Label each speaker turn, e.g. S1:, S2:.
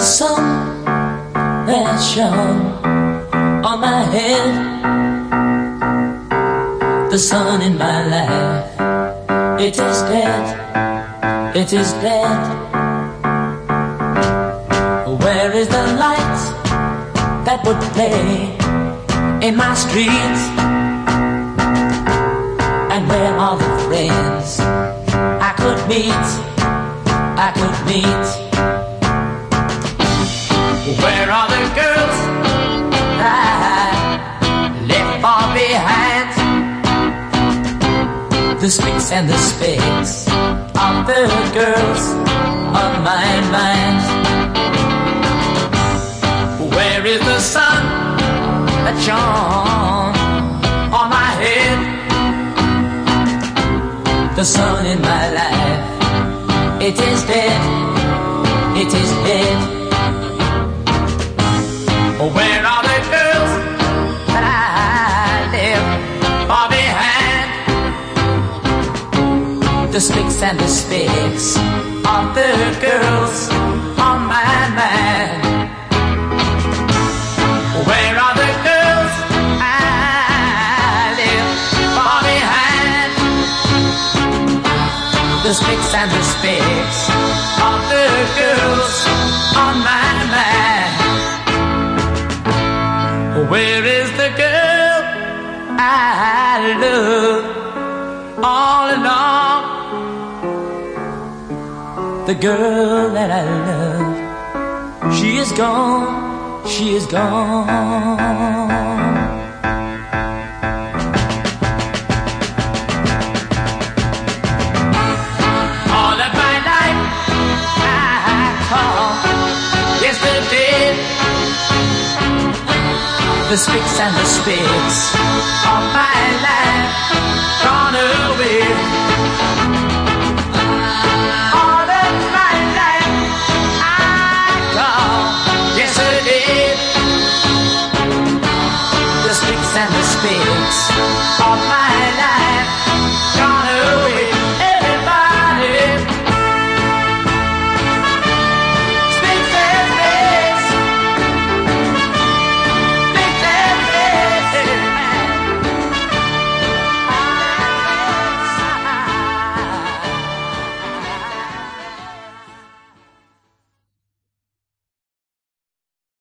S1: the sun that shone on my head, the sun in my life. It is dead, it is dead. Where is the light that would play in my streets? And where are the friends I could meet? I could meet. Where are the girls I left far behind? The sticks and the spades of the girls on my mind. Where is the sun that shone on my head? The sun in my life, it is dead, it is dead. Where are the girls that I left far behind? The sticks and the spades of the girls on my mind. Where are the girls I left far behind? The sticks and the spades of the girls on my mind. Where is the girl I love all along? The girl that I love, she is gone, she is gone. The sticks and the spits of my life gone away. All of my life I yesterday. The sticks and the